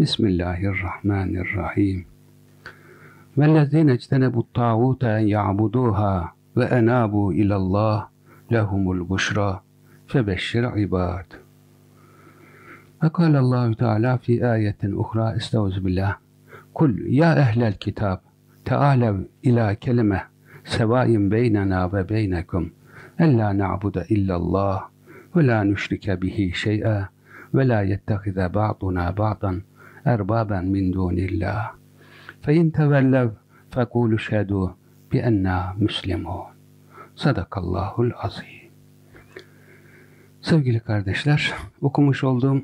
بسم الله الرحمن الرحيم. والذين اجتنبوا الطاغوت أن يعبدوها وأنابوا إلى الله لهم البشرى فبشر عباد وقال الله تعالى في آية أخرى استوذ بالله. قل يا أهل الكتاب تعالوا إلى كلمة سواء بيننا وبينكم. ألا نعبد إلا الله ولا نشرك به شيئا ولا يتخذ بعضنا بعضا. أربابا من دون الله فإن تولوا فقولوا اشهدوا بأننا مسلمون Sadakallahul azim. Sevgili kardeşler, okumuş olduğum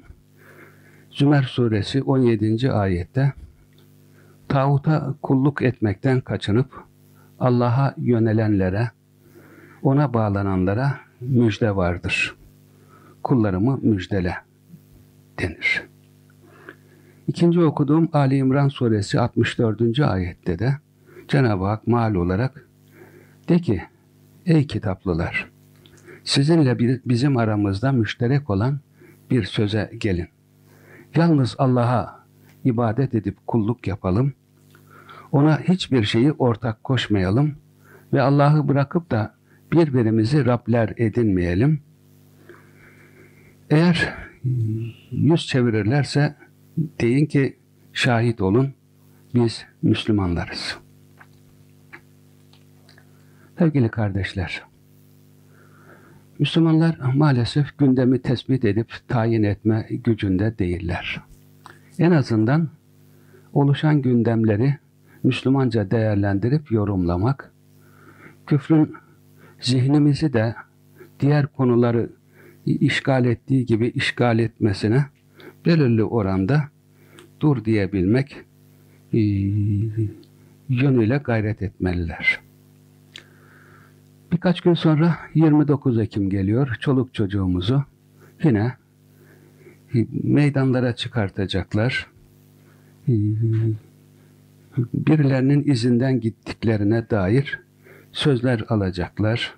Zümer suresi 17. ayette tağuta kulluk etmekten kaçınıp Allah'a yönelenlere, ona bağlananlara müjde vardır. Kullarımı müjdele denir. İkinci okuduğum Ali İmran suresi 64. ayette de Cenab-ı Hak mal olarak de ki ey kitaplılar sizinle bir, bizim aramızda müşterek olan bir söze gelin. Yalnız Allah'a ibadet edip kulluk yapalım. Ona hiçbir şeyi ortak koşmayalım ve Allah'ı bırakıp da birbirimizi Rabler edinmeyelim. Eğer yüz çevirirlerse deyin ki şahit olun biz Müslümanlarız. Sevgili kardeşler, Müslümanlar maalesef gündemi tespit edip tayin etme gücünde değiller. En azından oluşan gündemleri Müslümanca değerlendirip yorumlamak, küfrün zihnimizi de diğer konuları işgal ettiği gibi işgal etmesine belirli oranda dur diyebilmek e, yönüyle gayret etmeliler. Birkaç gün sonra 29 Ekim geliyor. Çoluk çocuğumuzu yine e, meydanlara çıkartacaklar. E, birilerinin izinden gittiklerine dair sözler alacaklar.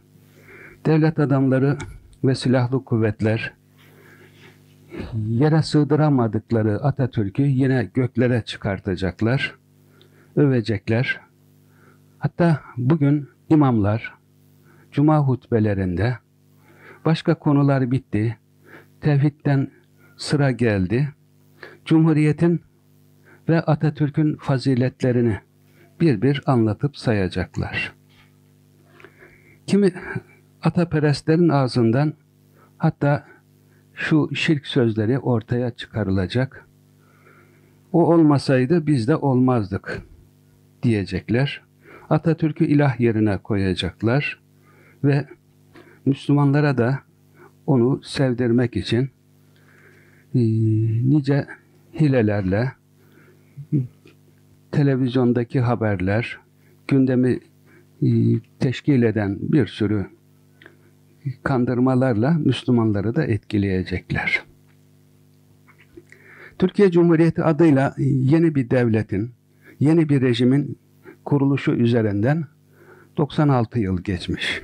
Devlet adamları ve silahlı kuvvetler yere sığdıramadıkları Atatürk'ü yine göklere çıkartacaklar, övecekler. Hatta bugün imamlar cuma hutbelerinde başka konular bitti, tevhidden sıra geldi, Cumhuriyet'in ve Atatürk'ün faziletlerini bir bir anlatıp sayacaklar. Kimi ataperestlerin ağzından hatta şu şirk sözleri ortaya çıkarılacak. O olmasaydı biz de olmazdık diyecekler. Atatürk'ü ilah yerine koyacaklar ve Müslümanlara da onu sevdirmek için e, nice hilelerle televizyondaki haberler, gündemi e, teşkil eden bir sürü kandırmalarla Müslümanları da etkileyecekler. Türkiye Cumhuriyeti adıyla yeni bir devletin, yeni bir rejimin kuruluşu üzerinden 96 yıl geçmiş.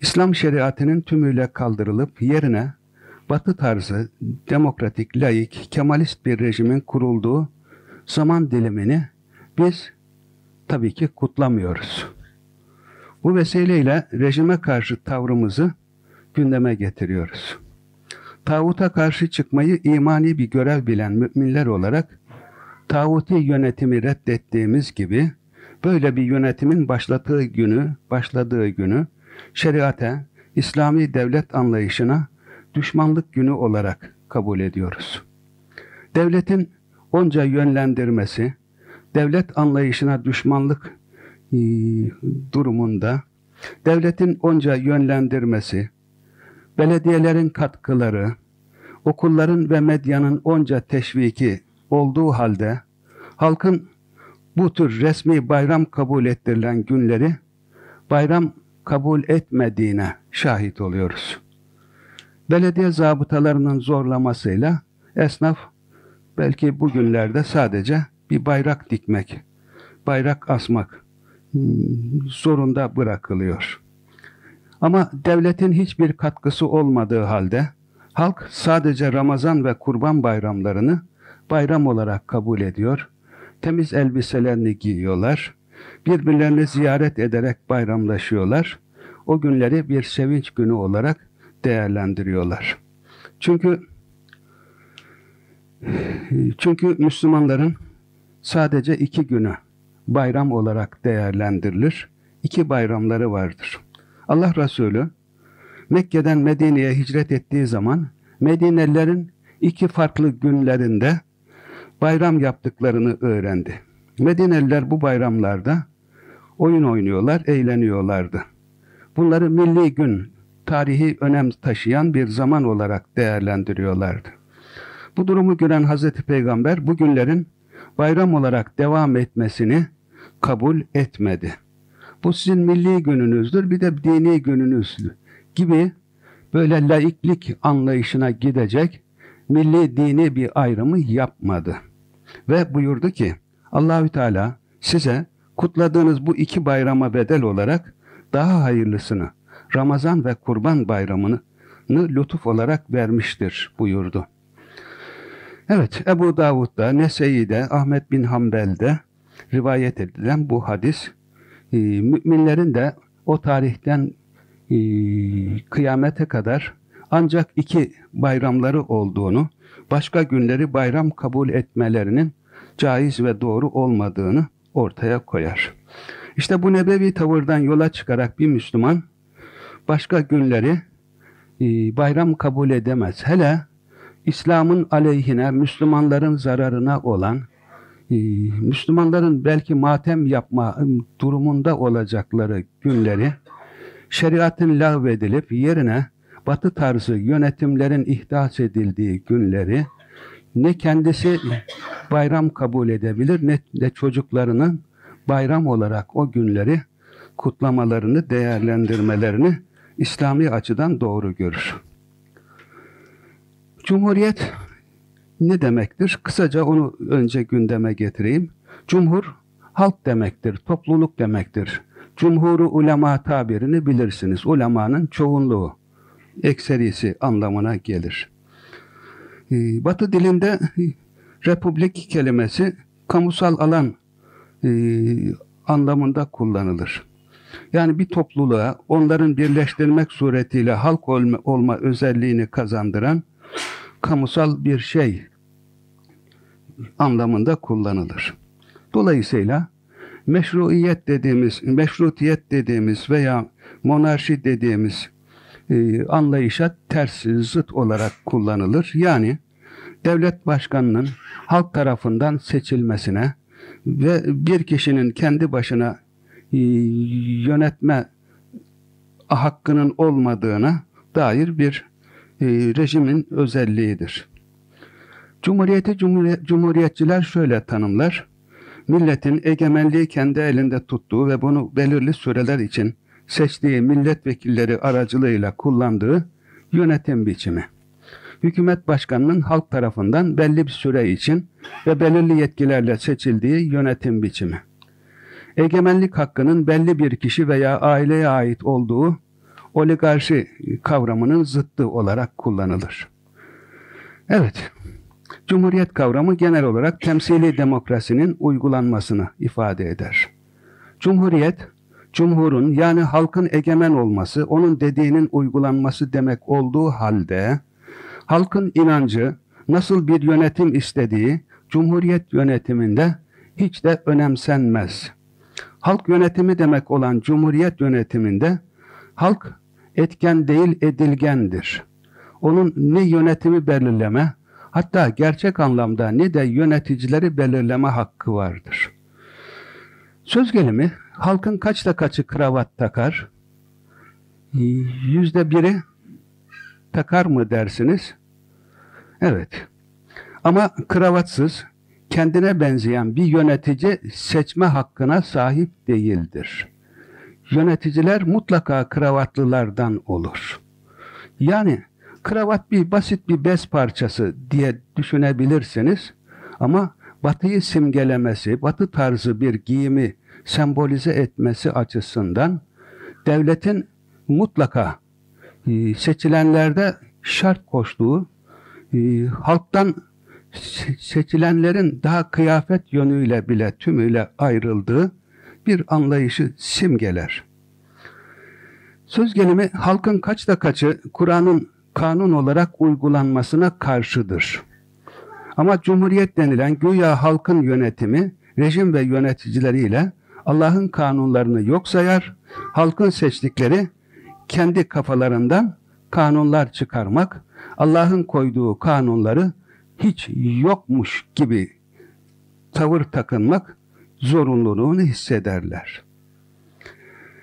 İslam şeriatının tümüyle kaldırılıp yerine Batı tarzı, demokratik, laik, kemalist bir rejimin kurulduğu zaman dilimini biz tabii ki kutlamıyoruz. Bu vesileyle rejime karşı tavrımızı gündeme getiriyoruz. Tağuta karşı çıkmayı imani bir görev bilen müminler olarak tağuti yönetimi reddettiğimiz gibi böyle bir yönetimin başladığı günü, başladığı günü şeriate, İslami devlet anlayışına düşmanlık günü olarak kabul ediyoruz. Devletin onca yönlendirmesi, devlet anlayışına düşmanlık e, durumunda devletin onca yönlendirmesi, belediyelerin katkıları, okulların ve medyanın onca teşviki olduğu halde halkın bu tür resmi bayram kabul ettirilen günleri bayram kabul etmediğine şahit oluyoruz. Belediye zabıtalarının zorlamasıyla esnaf belki bugünlerde sadece bir bayrak dikmek, bayrak asmak zorunda bırakılıyor. Ama devletin hiçbir katkısı olmadığı halde halk sadece Ramazan ve Kurban bayramlarını bayram olarak kabul ediyor. Temiz elbiselerini giyiyorlar. Birbirlerini ziyaret ederek bayramlaşıyorlar. O günleri bir sevinç günü olarak değerlendiriyorlar. Çünkü çünkü Müslümanların sadece iki günü bayram olarak değerlendirilir. İki bayramları vardır. Allah Resulü Mekke'den Medine'ye hicret ettiği zaman Medinelilerin iki farklı günlerinde bayram yaptıklarını öğrendi. Medineliler bu bayramlarda oyun oynuyorlar, eğleniyorlardı. Bunları milli gün, tarihi önem taşıyan bir zaman olarak değerlendiriyorlardı. Bu durumu gören Hazreti Peygamber bu günlerin bayram olarak devam etmesini kabul etmedi. Bu sizin milli gününüzdür, bir de dini gününüzdür gibi böyle laiklik anlayışına gidecek milli dini bir ayrımı yapmadı. Ve buyurdu ki Allahü Teala size kutladığınız bu iki bayrama bedel olarak daha hayırlısını Ramazan ve Kurban bayramını lütuf olarak vermiştir buyurdu. Evet Ebu Davud'da, Nese'yi'de, Ahmet bin Hanbel'de rivayet edilen bu hadis e, müminlerin de o tarihten e, kıyamete kadar ancak iki bayramları olduğunu, başka günleri bayram kabul etmelerinin caiz ve doğru olmadığını ortaya koyar. İşte bu nebevi tavırdan yola çıkarak bir Müslüman başka günleri e, bayram kabul edemez. Hele İslam'ın aleyhine, Müslümanların zararına olan, e, Müslümanların belki matem yapma durumunda olacakları günleri şeriatın lağvedilip yerine batı tarzı yönetimlerin ihdas edildiği günleri ne kendisi bayram kabul edebilir ne de çocuklarının bayram olarak o günleri kutlamalarını, değerlendirmelerini İslami açıdan doğru görür. Cumhuriyet ne demektir? Kısaca onu önce gündeme getireyim. Cumhur halk demektir, topluluk demektir. Cumhuru ulema tabirini bilirsiniz. Ulemanın çoğunluğu, ekserisi anlamına gelir. Ee, Batı dilinde republik kelimesi kamusal alan e, anlamında kullanılır. Yani bir topluluğa onların birleştirmek suretiyle halk olma, olma özelliğini kazandıran kamusal bir şey anlamında kullanılır. Dolayısıyla meşruiyet dediğimiz, meşrutiyet dediğimiz veya monarşi dediğimiz e, anlayışa ters, zıt olarak kullanılır. Yani devlet başkanının halk tarafından seçilmesine ve bir kişinin kendi başına e, yönetme hakkının olmadığına dair bir e, rejimin özelliğidir. Cumhuriyeti cumhuriyet, cumhuriyetçiler şöyle tanımlar. Milletin egemenliği kendi elinde tuttuğu ve bunu belirli süreler için seçtiği milletvekilleri aracılığıyla kullandığı yönetim biçimi. Hükümet başkanının halk tarafından belli bir süre için ve belirli yetkilerle seçildiği yönetim biçimi. Egemenlik hakkının belli bir kişi veya aileye ait olduğu oligarşi kavramının zıttı olarak kullanılır. Evet, Cumhuriyet kavramı genel olarak temsili demokrasinin uygulanmasını ifade eder. Cumhuriyet, cumhurun yani halkın egemen olması, onun dediğinin uygulanması demek olduğu halde, halkın inancı, nasıl bir yönetim istediği, Cumhuriyet yönetiminde hiç de önemsenmez. Halk yönetimi demek olan Cumhuriyet yönetiminde halk etken değil edilgendir. Onun ne yönetimi belirleme, hatta gerçek anlamda ne de yöneticileri belirleme hakkı vardır. Söz gelimi, halkın kaçta kaçı kravat takar? Yüzde biri takar mı dersiniz? Evet. Ama kravatsız, kendine benzeyen bir yönetici seçme hakkına sahip değildir. Yöneticiler mutlaka kravatlılardan olur. Yani kravat bir basit bir bez parçası diye düşünebilirsiniz ama batıyı simgelemesi, batı tarzı bir giyimi sembolize etmesi açısından devletin mutlaka e, seçilenlerde şart koştuğu, e, halktan seçilenlerin daha kıyafet yönüyle bile tümüyle ayrıldığı bir anlayışı simgeler. Söz gelimi halkın kaçta kaçı Kur'an'ın kanun olarak uygulanmasına karşıdır. Ama cumhuriyet denilen güya halkın yönetimi, rejim ve yöneticileriyle Allah'ın kanunlarını yok sayar, halkın seçtikleri kendi kafalarından kanunlar çıkarmak, Allah'ın koyduğu kanunları hiç yokmuş gibi tavır takınmak zorunluluğunu hissederler.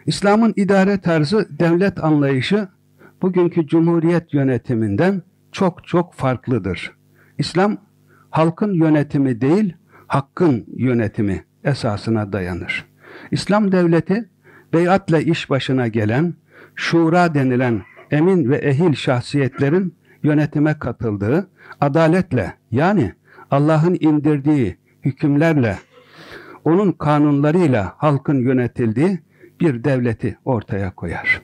İslam'ın idare tarzı, devlet anlayışı bugünkü cumhuriyet yönetiminden çok çok farklıdır. İslam halkın yönetimi değil, hakkın yönetimi esasına dayanır. İslam devleti beyatle iş başına gelen, şura denilen emin ve ehil şahsiyetlerin yönetime katıldığı, adaletle yani Allah'ın indirdiği hükümlerle, onun kanunlarıyla halkın yönetildiği bir devleti ortaya koyar.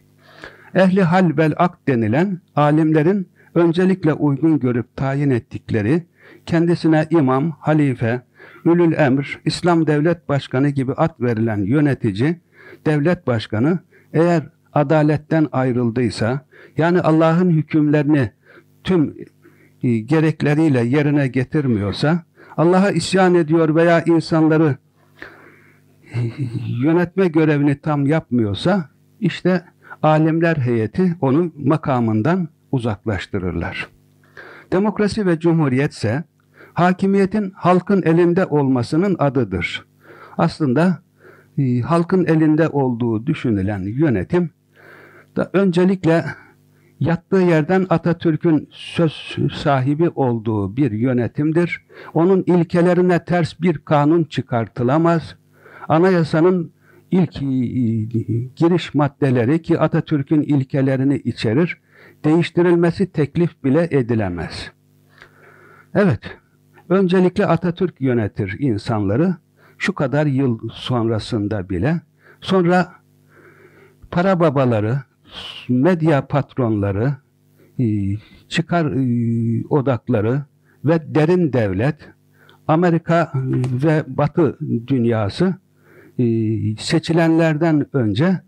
Ehli hal vel ak denilen alimlerin öncelikle uygun görüp tayin ettikleri, kendisine imam, halife, ülül emr, İslam devlet başkanı gibi ad verilen yönetici, devlet başkanı eğer adaletten ayrıldıysa, yani Allah'ın hükümlerini tüm e, gerekleriyle yerine getirmiyorsa, Allah'a isyan ediyor veya insanları yönetme görevini tam yapmıyorsa, işte alimler heyeti onu makamından uzaklaştırırlar. Demokrasi ve cumhuriyet ise hakimiyetin halkın elinde olmasının adıdır. Aslında e, halkın elinde olduğu düşünülen yönetim da öncelikle yattığı yerden Atatürk'ün söz sahibi olduğu bir yönetimdir. Onun ilkelerine ters bir kanun çıkartılamaz. Anayasanın ilk e, giriş maddeleri ki Atatürk'ün ilkelerini içerir, değiştirilmesi teklif bile edilemez. Evet, öncelikle Atatürk yönetir insanları, şu kadar yıl sonrasında bile, sonra para babaları, medya patronları, e, çıkar e, odakları ve derin devlet, Amerika ve Batı dünyası seçilenlerden önce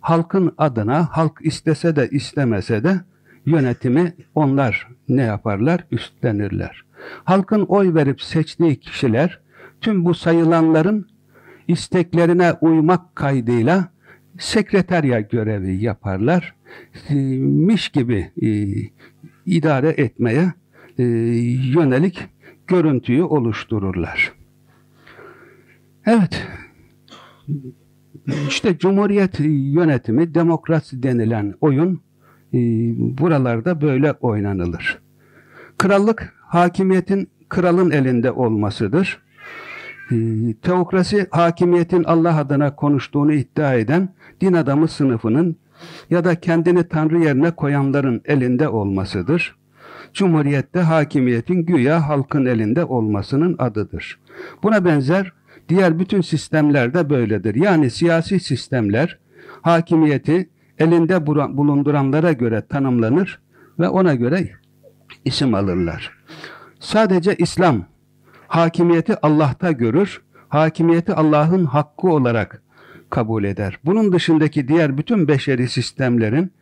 halkın adına, halk istese de istemese de yönetimi onlar ne yaparlar? Üstlenirler. Halkın oy verip seçtiği kişiler tüm bu sayılanların isteklerine uymak kaydıyla sekreterya görevi yaparlar. E, miş gibi e, idare etmeye e, yönelik görüntüyü oluştururlar. Evet, işte Cumhuriyet yönetimi, demokrasi denilen oyun e, buralarda böyle oynanılır. Krallık, hakimiyetin kralın elinde olmasıdır. E, teokrasi, hakimiyetin Allah adına konuştuğunu iddia eden din adamı sınıfının ya da kendini Tanrı yerine koyanların elinde olmasıdır. Cumhuriyette hakimiyetin güya halkın elinde olmasının adıdır. Buna benzer Diğer bütün sistemler de böyledir. Yani siyasi sistemler hakimiyeti elinde bulunduranlara göre tanımlanır ve ona göre isim alırlar. Sadece İslam hakimiyeti Allah'ta görür, hakimiyeti Allah'ın hakkı olarak kabul eder. Bunun dışındaki diğer bütün beşeri sistemlerin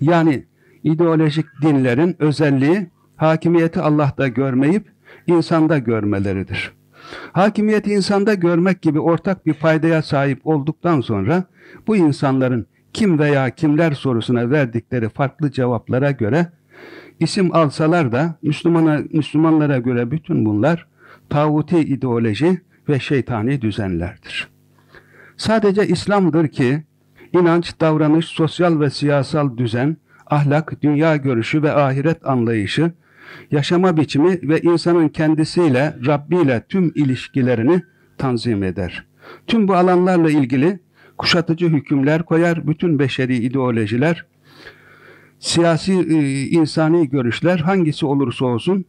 yani ideolojik dinlerin özelliği hakimiyeti Allah'ta görmeyip insanda görmeleridir. Hakimiyeti insanda görmek gibi ortak bir paydaya sahip olduktan sonra bu insanların kim veya kimler sorusuna verdikleri farklı cevaplara göre isim alsalar da Müslümana, Müslümanlara göre bütün bunlar tağuti ideoloji ve şeytani düzenlerdir. Sadece İslam'dır ki inanç, davranış, sosyal ve siyasal düzen, ahlak, dünya görüşü ve ahiret anlayışı, yaşama biçimi ve insanın kendisiyle, Rabbi ile tüm ilişkilerini tanzim eder. Tüm bu alanlarla ilgili kuşatıcı hükümler koyar, bütün beşeri ideolojiler, siyasi, e, insani görüşler hangisi olursa olsun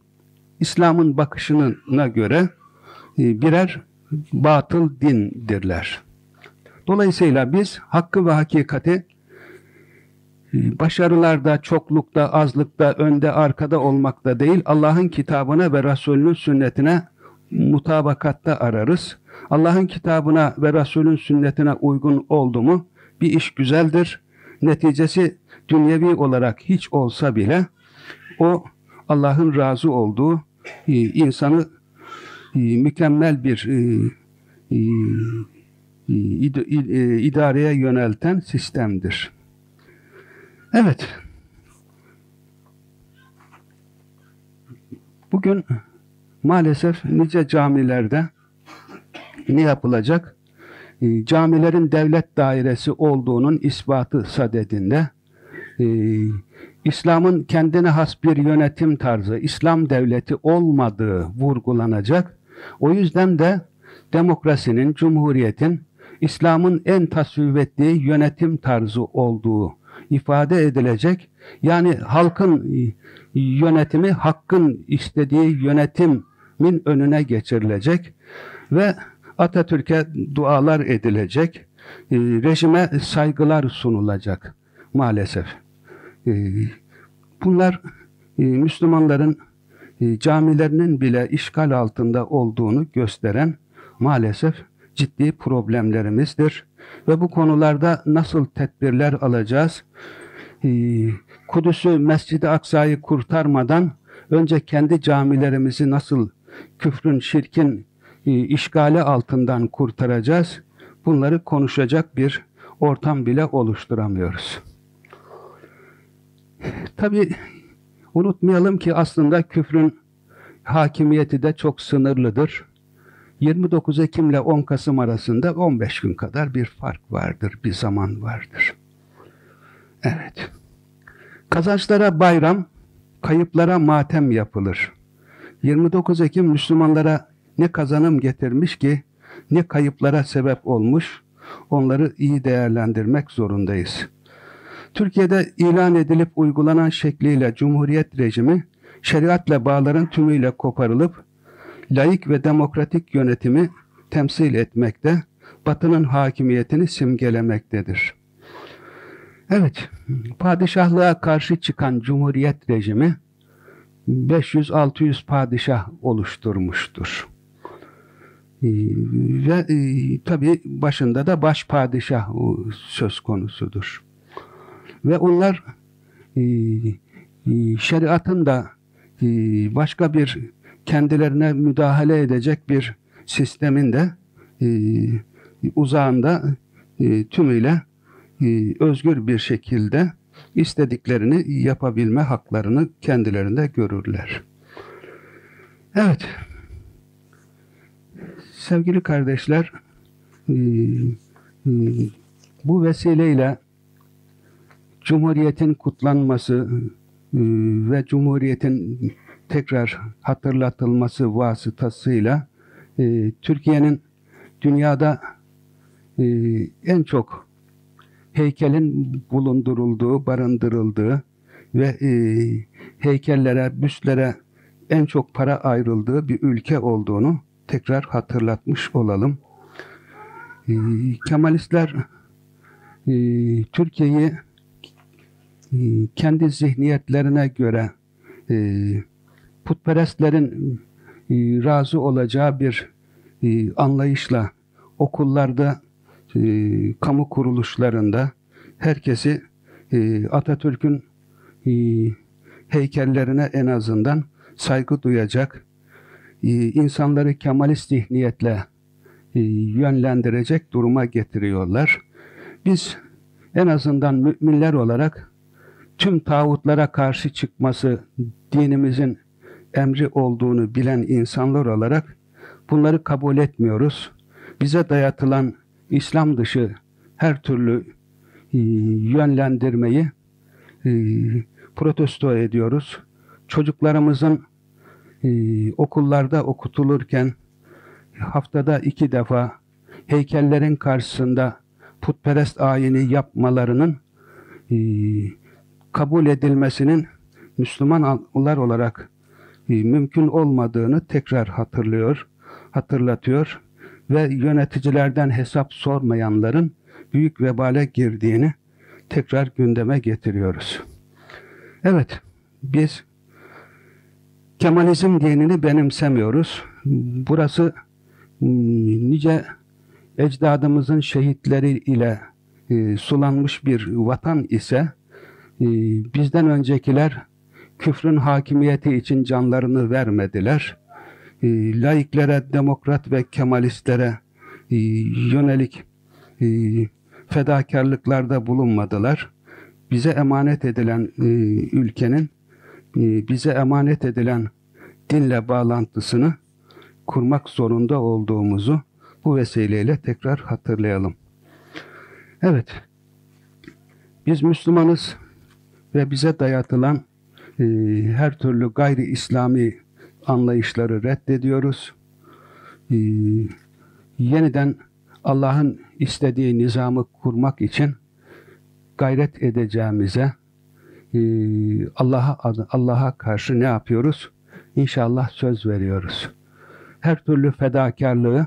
İslam'ın bakışına göre e, birer batıl dindirler. Dolayısıyla biz hakkı ve hakikati başarılarda, çoklukta, azlıkta, önde, arkada olmakta değil, Allah'ın kitabına ve Resulünün sünnetine mutabakatta ararız. Allah'ın kitabına ve Resulün sünnetine uygun oldu mu bir iş güzeldir. Neticesi dünyevi olarak hiç olsa bile o Allah'ın razı olduğu e, insanı e, mükemmel bir e, idareye yönelten sistemdir. Evet. Bugün maalesef nice camilerde ne yapılacak? Camilerin devlet dairesi olduğunun ispatı sadedinde İslam'ın kendine has bir yönetim tarzı, İslam devleti olmadığı vurgulanacak. O yüzden de demokrasinin, cumhuriyetin, İslam'ın en tasvip ettiği yönetim tarzı olduğu ifade edilecek. Yani halkın yönetimi, hakkın istediği yönetimin önüne geçirilecek ve Atatürk'e dualar edilecek, e, rejime saygılar sunulacak maalesef. Ee, bunlar e, Müslümanların e, camilerinin bile işgal altında olduğunu gösteren maalesef ciddi problemlerimizdir. Ve bu konularda nasıl tedbirler alacağız? Ee, Kudüs'ü, Mescid-i Aksa'yı kurtarmadan önce kendi camilerimizi nasıl küfrün, şirkin e, işgali altından kurtaracağız? Bunları konuşacak bir ortam bile oluşturamıyoruz. Tabi unutmayalım ki aslında küfrün hakimiyeti de çok sınırlıdır. 29 Ekim ile 10 Kasım arasında 15 gün kadar bir fark vardır, bir zaman vardır. Evet. Kazançlara bayram, kayıplara matem yapılır. 29 Ekim Müslümanlara ne kazanım getirmiş ki, ne kayıplara sebep olmuş, onları iyi değerlendirmek zorundayız. Türkiye'de ilan edilip uygulanan şekliyle Cumhuriyet rejimi, şeriatla bağların tümüyle koparılıp, laik ve demokratik yönetimi temsil etmekte, Batı'nın hakimiyetini simgelemektedir. Evet, padişahlığa karşı çıkan Cumhuriyet rejimi 500-600 padişah oluşturmuştur. Ee, ve e, tabi başında da baş padişah söz konusudur. Ve onlar e, e, şeriatın da e, başka bir kendilerine müdahale edecek bir sistemin de e, uzağında e, tümüyle e, özgür bir şekilde istediklerini yapabilme haklarını kendilerinde görürler. Evet. Sevgili kardeşler, e, e, bu vesileyle Cumhuriyetin kutlanması e, ve Cumhuriyetin tekrar hatırlatılması vasıtasıyla e, Türkiye'nin dünyada e, en çok heykelin bulundurulduğu, barındırıldığı ve heykellere, büstlere en çok para ayrıldığı bir ülke olduğunu tekrar hatırlatmış olalım. Kemalistler Türkiye'yi ee, kendi zihniyetlerine göre e, putperestlerin e, razı olacağı bir e, anlayışla okullarda, e, kamu kuruluşlarında herkesi Atatürk'ün heykellerine en azından saygı duyacak, insanları kemalist zihniyetle yönlendirecek duruma getiriyorlar. Biz en azından müminler olarak tüm tağutlara karşı çıkması dinimizin emri olduğunu bilen insanlar olarak bunları kabul etmiyoruz. Bize dayatılan İslam dışı her türlü e, yönlendirmeyi e, protesto ediyoruz. Çocuklarımızın e, okullarda okutulurken haftada iki defa heykellerin karşısında putperest ayini yapmalarının kabul edilmesinin Müslümanlar olarak mümkün olmadığını tekrar hatırlıyor, hatırlatıyor ve yöneticilerden hesap sormayanların büyük vebale girdiğini tekrar gündeme getiriyoruz. Evet, biz Kemalizm dinini benimsemiyoruz. Burası hmm, nice ecdadımızın şehitleri ile e, sulanmış bir vatan ise e, bizden öncekiler küfrün hakimiyeti için canlarını vermediler. E, laiklere, demokrat ve kemalistlere e, yönelik e, fedakarlıklarda bulunmadılar. Bize emanet edilen ülkenin bize emanet edilen dinle bağlantısını kurmak zorunda olduğumuzu bu vesileyle tekrar hatırlayalım. Evet, biz Müslümanız ve bize dayatılan e, her türlü gayri İslami anlayışları reddediyoruz. E, yeniden Allah'ın istediği nizamı kurmak için gayret edeceğimize ee, Allah'a Allah'a karşı ne yapıyoruz? İnşallah söz veriyoruz. Her türlü fedakarlığı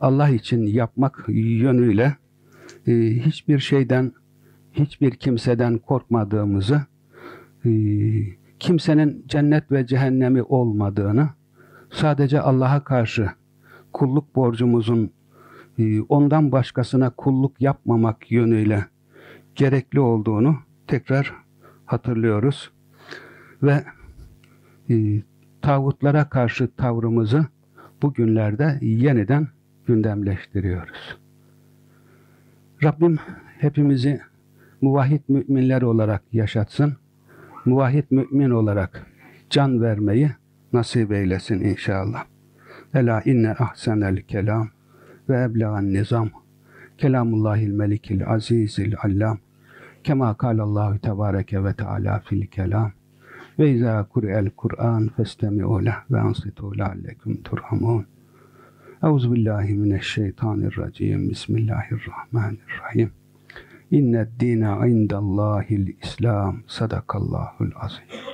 Allah için yapmak yönüyle hiçbir şeyden, hiçbir kimseden korkmadığımızı, e, kimsenin cennet ve cehennemi olmadığını, sadece Allah'a karşı kulluk borcumuzun e, ondan başkasına kulluk yapmamak yönüyle gerekli olduğunu tekrar hatırlıyoruz. Ve e, tağutlara karşı tavrımızı bugünlerde yeniden gündemleştiriyoruz. Rabbim hepimizi muvahhid müminler olarak yaşatsın. Muvahhid mümin olarak can vermeyi nasip eylesin inşallah. Ela inne ahsenel kelam ve eblegan nizam. Kelamullahil melikil azizil allam. Kema kâlallahu tebâreke ve teâlâ fil kelam. Ve izâ kur'el Kur'an festemi'u leh ve ansitû leallekum turhamun. Euzu billahi mineşşeytanirracim. Bismillahirrahmanirrahim. İnned dîne indallâhil İslam. Sadakallahul azim.